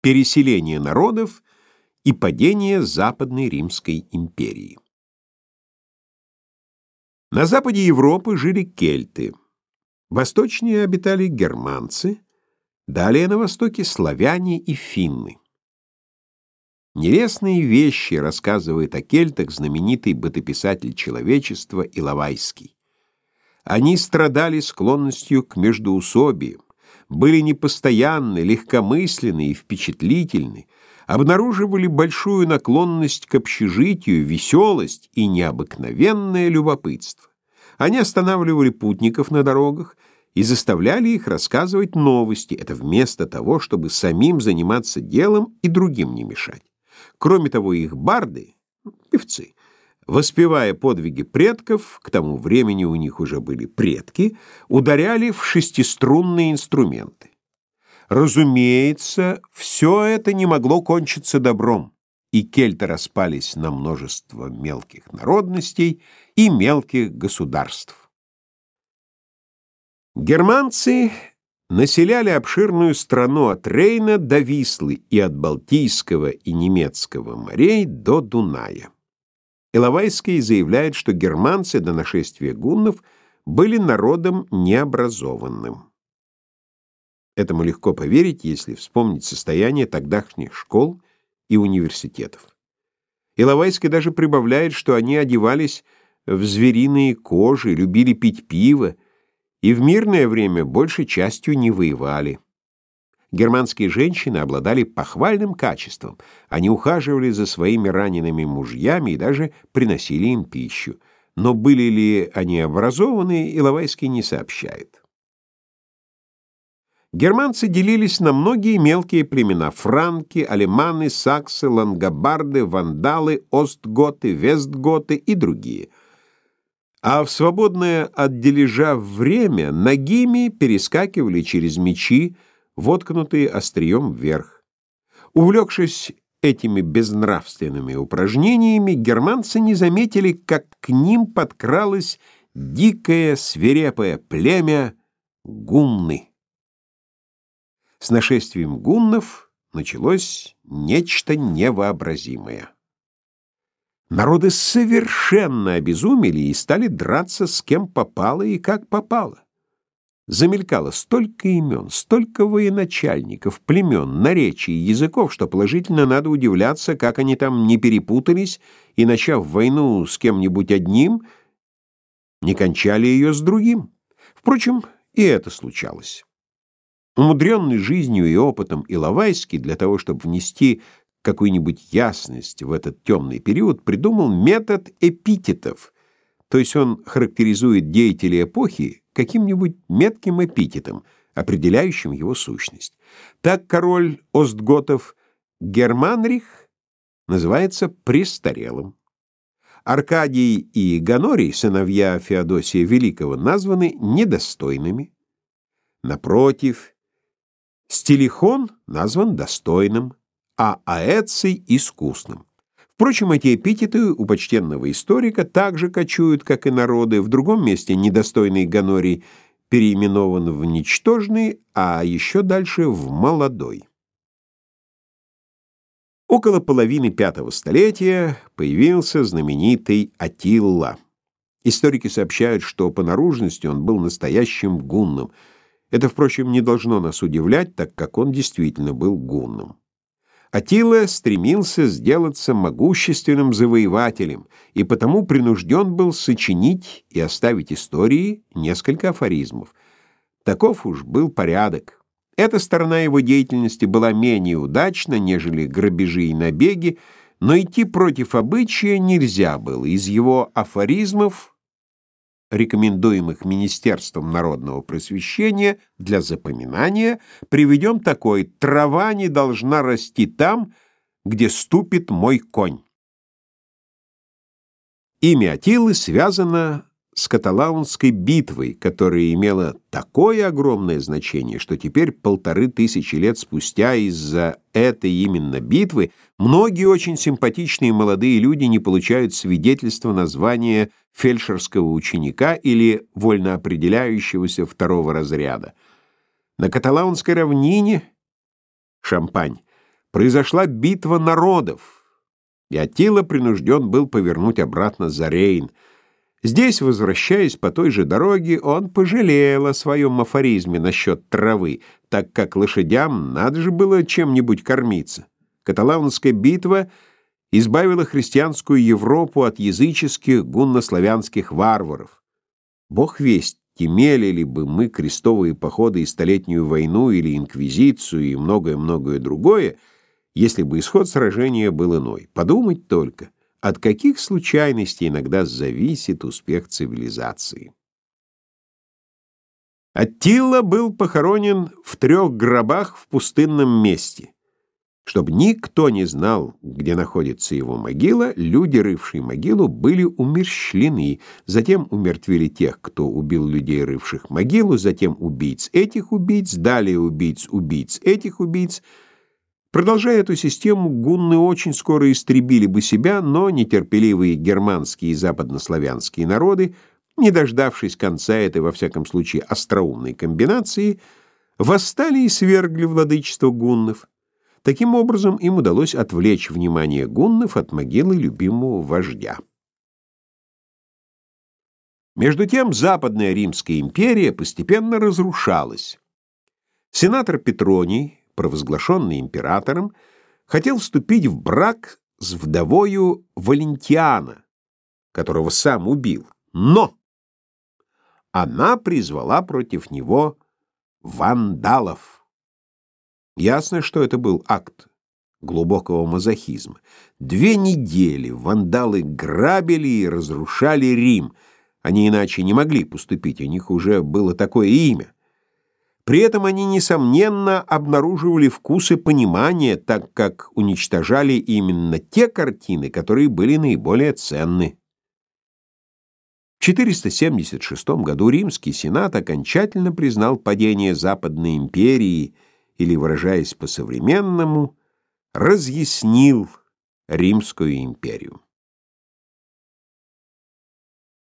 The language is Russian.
переселение народов и падение Западной Римской империи. На западе Европы жили кельты. Восточнее обитали германцы, далее на востоке славяне и финны. Нелестные вещи рассказывает о кельтах знаменитый бытописатель человечества Иловайский. Они страдали склонностью к междоусобиям, были непостоянны, легкомысленны и впечатлительны, обнаруживали большую наклонность к общежитию, веселость и необыкновенное любопытство. Они останавливали путников на дорогах и заставляли их рассказывать новости, это вместо того, чтобы самим заниматься делом и другим не мешать. Кроме того, их барды, певцы, воспевая подвиги предков, к тому времени у них уже были предки, ударяли в шестиструнные инструменты. Разумеется, все это не могло кончиться добром, и кельты распались на множество мелких народностей и мелких государств. Германцы населяли обширную страну от Рейна до Вислы и от Балтийского и Немецкого морей до Дуная. Иловайский заявляет, что германцы до нашествия гуннов были народом необразованным. Этому легко поверить, если вспомнить состояние тогдашних школ и университетов. Иловайский даже прибавляет, что они одевались в звериные кожи, любили пить пиво и в мирное время большей частью не воевали. Германские женщины обладали похвальным качеством. Они ухаживали за своими ранеными мужьями и даже приносили им пищу. Но были ли они образованы, Иловайский не сообщает. Германцы делились на многие мелкие племена: франки, алеманы, саксы, лангобарды, вандалы, остготы, вестготы и другие. А в свободное от дележа время нагими перескакивали через мечи, воткнутые острием вверх. Увлекшись этими безнравственными упражнениями, германцы не заметили, как к ним подкралось дикое свирепое племя гунны. С нашествием гуннов началось нечто невообразимое. Народы совершенно обезумели и стали драться с кем попало и как попало замелькало столько имен, столько военачальников, племен, наречий, языков, что положительно надо удивляться, как они там не перепутались и, начав войну с кем-нибудь одним, не кончали ее с другим. Впрочем, и это случалось. Умудренный жизнью и опытом Иловайский для того, чтобы внести какую-нибудь ясность в этот темный период, придумал метод эпитетов, то есть он характеризует деятелей эпохи каким-нибудь метким эпитетом, определяющим его сущность. Так король Остготов Германрих называется престарелым. Аркадий и Ганорий, сыновья Феодосия Великого, названы недостойными. Напротив, Стилихон назван достойным, а Аэций — искусным. Впрочем, эти эпитеты у почтенного историка также кочуют, как и народы. В другом месте недостойный Гонорий переименован в ничтожный, а еще дальше в молодой. Около половины пятого столетия появился знаменитый Атилла. Историки сообщают, что по наружности он был настоящим гунном. Это, впрочем, не должно нас удивлять, так как он действительно был гунном. Атила стремился сделаться могущественным завоевателем и потому принужден был сочинить и оставить истории несколько афоризмов. Таков уж был порядок. Эта сторона его деятельности была менее удачна, нежели грабежи и набеги, но идти против обычая нельзя было. Из его афоризмов рекомендуемых Министерством народного просвещения для запоминания, приведем такой «Трава не должна расти там, где ступит мой конь». Имя Атилы связано с каталаунской битвой, которая имела такое огромное значение, что теперь полторы тысячи лет спустя из-за этой именно битвы многие очень симпатичные молодые люди не получают свидетельства названия фельдшерского ученика или вольно определяющегося второго разряда. На каталаунской равнине Шампань произошла битва народов, и Аттила принужден был повернуть обратно за Рейн. Здесь, возвращаясь по той же дороге, он пожалел о своем афоризме насчет травы, так как лошадям надо же было чем-нибудь кормиться. Каталаунская битва избавила христианскую Европу от языческих гуннославянских варваров. Бог весть, имели ли бы мы крестовые походы и Столетнюю войну или Инквизицию и многое-многое другое, если бы исход сражения был иной. Подумать только, от каких случайностей иногда зависит успех цивилизации. Аттила был похоронен в трех гробах в пустынном месте. Чтобы никто не знал, где находится его могила, люди, рывшие могилу, были умерщвлены, затем умертвили тех, кто убил людей, рывших могилу, затем убийц этих убийц, далее убийц убийц этих убийц. Продолжая эту систему, гунны очень скоро истребили бы себя, но нетерпеливые германские и западнославянские народы, не дождавшись конца этой, во всяком случае, остроумной комбинации, восстали и свергли владычество гуннов. Таким образом, им удалось отвлечь внимание гуннов от могилы любимого вождя. Между тем, Западная Римская империя постепенно разрушалась. Сенатор Петроний, провозглашенный императором, хотел вступить в брак с вдовою Валентиана, которого сам убил. Но она призвала против него вандалов. Ясно, что это был акт глубокого мазохизма. Две недели вандалы грабили и разрушали Рим. Они иначе не могли поступить, у них уже было такое имя. При этом они, несомненно, обнаруживали вкус и понимание, так как уничтожали именно те картины, которые были наиболее ценны. В 476 году Римский Сенат окончательно признал падение Западной империи – или, выражаясь по-современному, разъяснил Римскую империю.